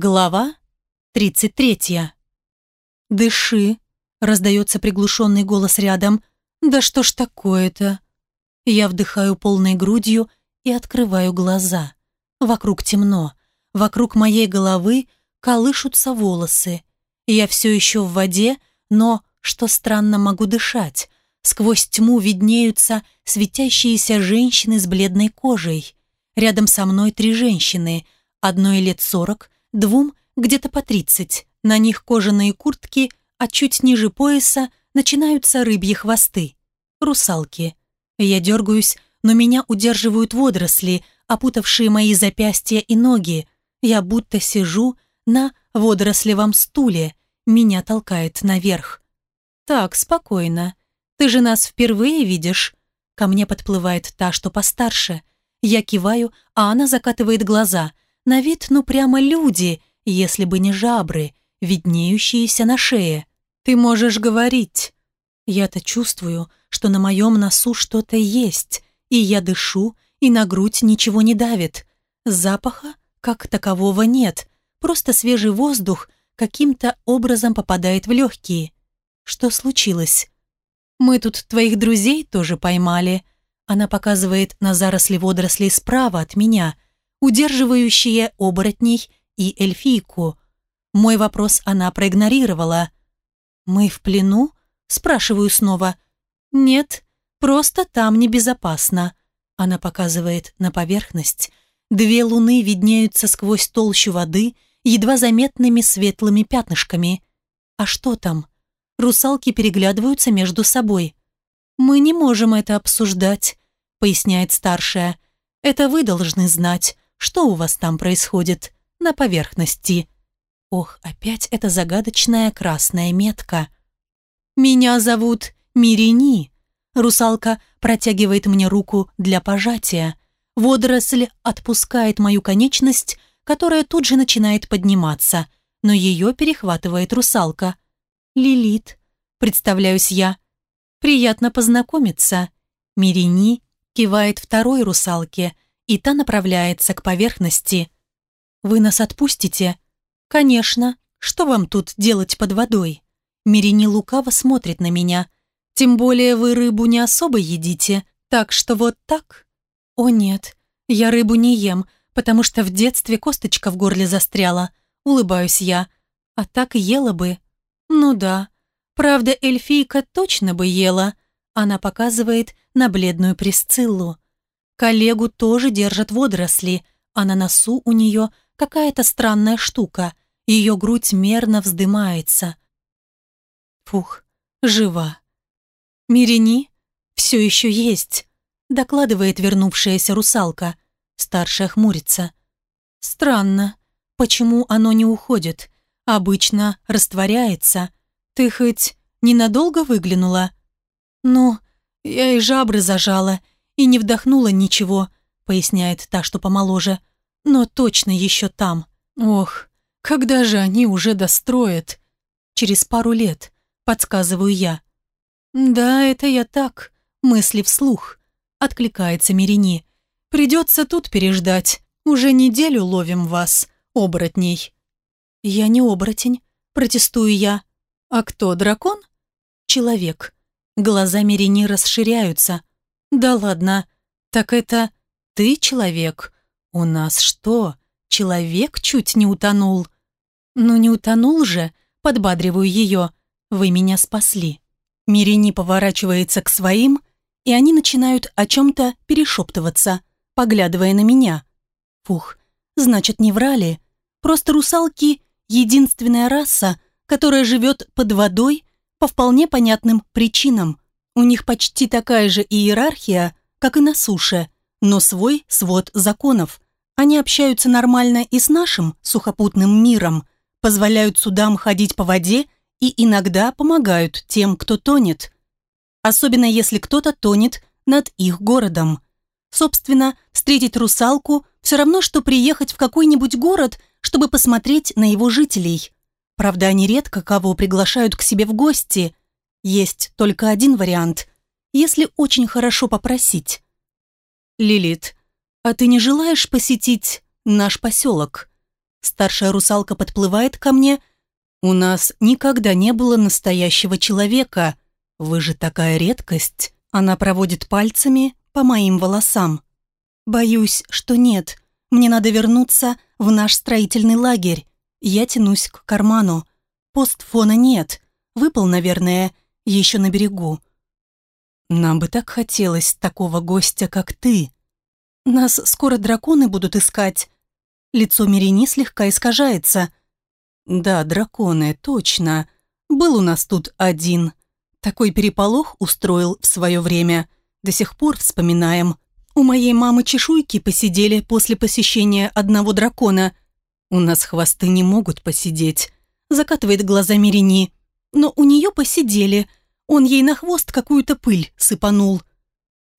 Глава 33. «Дыши!» — раздается приглушенный голос рядом. «Да что ж такое-то?» Я вдыхаю полной грудью и открываю глаза. Вокруг темно. Вокруг моей головы колышутся волосы. Я все еще в воде, но, что странно, могу дышать. Сквозь тьму виднеются светящиеся женщины с бледной кожей. Рядом со мной три женщины. Одной лет сорок — двум где-то по 30. На них кожаные куртки, а чуть ниже пояса начинаются рыбьи хвосты. Русалки. Я дергаюсь, но меня удерживают водоросли, опутавшие мои запястья и ноги. Я будто сижу на водорослевом стуле. Меня толкает наверх. «Так, спокойно. Ты же нас впервые видишь?» Ко мне подплывает та, что постарше. Я киваю, а она закатывает глаза – на вид ну прямо люди, если бы не жабры, виднеющиеся на шее. Ты можешь говорить. Я-то чувствую, что на моем носу что-то есть, и я дышу, и на грудь ничего не давит. Запаха как такового нет, просто свежий воздух каким-то образом попадает в легкие. Что случилось? Мы тут твоих друзей тоже поймали. Она показывает на заросли водорослей справа от меня – удерживающие оборотней и эльфийку. Мой вопрос она проигнорировала. «Мы в плену?» – спрашиваю снова. «Нет, просто там небезопасно». Она показывает на поверхность. Две луны виднеются сквозь толщу воды едва заметными светлыми пятнышками. «А что там?» Русалки переглядываются между собой. «Мы не можем это обсуждать», — поясняет старшая. «Это вы должны знать что у вас там происходит на поверхности?» Ох, опять эта загадочная красная метка. «Меня зовут Мирини». Русалка протягивает мне руку для пожатия. Водоросль отпускает мою конечность, которая тут же начинает подниматься, но ее перехватывает русалка. «Лилит», — представляюсь я. «Приятно познакомиться». Мирини кивает второй русалке — и та направляется к поверхности. Вы нас отпустите? Конечно. Что вам тут делать под водой? Мирини лукаво смотрит на меня. Тем более вы рыбу не особо едите, так что вот так? О нет, я рыбу не ем, потому что в детстве косточка в горле застряла. Улыбаюсь я. А так ела бы. Ну да. Правда, эльфийка точно бы ела. Она показывает на бледную Присциллу. Коллегу тоже держат водоросли, а на носу у нее какая-то странная штука. Ее грудь мерно вздымается. Фух, жива. «Мирени? Все еще есть», — докладывает вернувшаяся русалка. Старшая хмурится. «Странно. Почему оно не уходит? Обычно растворяется. Ты хоть ненадолго выглянула?» «Ну, я и жабры зажала, и не вдохнула ничего», — поясняет та, что помоложе. «Но точно еще там. Ох, когда же они уже достроят?» «Через пару лет», — подсказываю я. «Да, это я так, мысли вслух», — откликается Мерини. «Придется тут переждать. Уже неделю ловим вас, оборотней». «Я не оборотень», — протестую я. «А кто, дракон?» «Человек». Глаза Мерини расширяются — «Да ладно, так это ты человек? У нас что, человек чуть не утонул?» «Ну не утонул же», — подбадриваю ее, «вы меня спасли». Мирини поворачивается к своим, и они начинают о чем-то перешептываться, поглядывая на меня. Фух, значит, не врали. Просто русалки — единственная раса, которая живет под водой по вполне понятным причинам — у них почти такая же иерархия, как и на суше, но свой свод законов. Они общаются нормально и с нашим сухопутным миром, позволяют судам ходить по воде и иногда помогают тем, кто тонет. Особенно если кто-то тонет над их городом. Собственно, встретить русалку все равно, что приехать в какой-нибудь город, чтобы посмотреть на его жителей. Правда, они редко кого приглашают к себе в гости – есть только один вариант, если очень хорошо попросить. Лилит, а ты не желаешь посетить наш поселок? Старшая русалка подплывает ко мне. У нас никогда не было настоящего человека. Вы же такая редкость. Она проводит пальцами по моим волосам. Боюсь, что нет. Мне надо вернуться в наш строительный лагерь. Я тянусь к карману. Постфона нет. Выпал, наверное, еще на берегу. Нам бы так хотелось такого гостя, как ты. Нас скоро драконы будут искать. Лицо Мерени слегка искажается. Да, драконы, точно. Был у нас тут один. Такой переполох устроил в свое время. До сих пор вспоминаем. У моей мамы чешуйки посидели после посещения одного дракона. У нас хвосты не могут посидеть. Закатывает глаза Мерени. Но у нее посидели – он ей на хвост какую-то пыль сыпанул.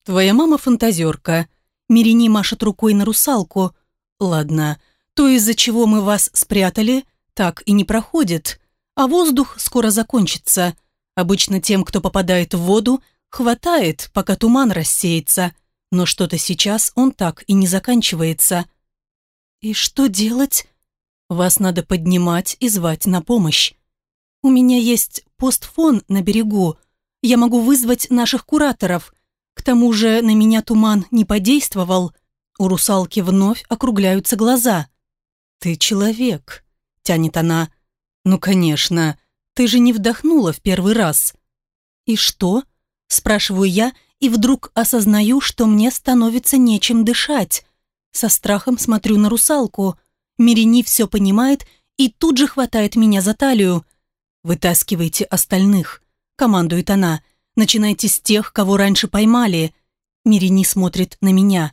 Твоя мама фантазерка. Мирини машет рукой на русалку. Ладно, то из-за чего мы вас спрятали, так и не проходит. А воздух скоро закончится. Обычно тем, кто попадает в воду, хватает, пока туман рассеется. Но что-то сейчас он так и не заканчивается. И что делать? Вас надо поднимать и звать на помощь. «У меня есть постфон на берегу. Я могу вызвать наших кураторов. К тому же на меня туман не подействовал». У русалки вновь округляются глаза. «Ты человек», — тянет она. «Ну, конечно, ты же не вдохнула в первый раз». «И что?» — спрашиваю я, и вдруг осознаю, что мне становится нечем дышать. Со страхом смотрю на русалку. Мерени все понимает и тут же хватает меня за талию. «Вытаскивайте остальных», — командует она. «Начинайте с тех, кого раньше поймали». Мирини смотрит на меня.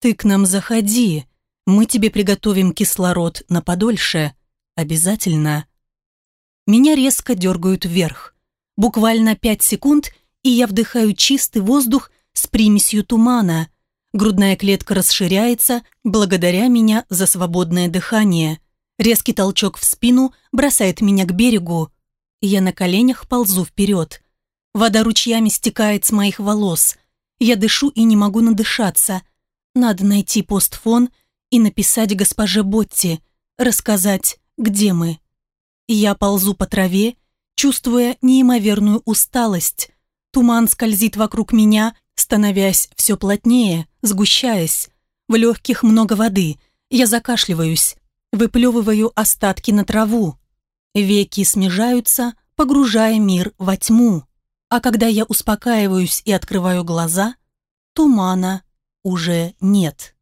«Ты к нам заходи. Мы тебе приготовим кислород на подольше. Обязательно». Меня резко дергают вверх. Буквально пять секунд, и я вдыхаю чистый воздух с примесью тумана. Грудная клетка расширяется, благодаря меня за свободное дыхание. Резкий толчок в спину бросает меня к берегу. Я на коленях ползу вперед. Вода ручьями стекает с моих волос. Я дышу и не могу надышаться. Надо найти постфон и написать госпоже Ботти, рассказать, где мы. Я ползу по траве, чувствуя неимоверную усталость. Туман скользит вокруг меня, становясь все плотнее, сгущаясь. В легких много воды. Я закашливаюсь, выплевываю остатки на траву. Веки смежаются, погружая мир во тьму. А когда я успокаиваюсь и открываю глаза, тумана уже нет.